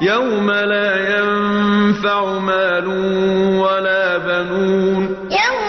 يوم لا ينفع مال ولا بنون. يوم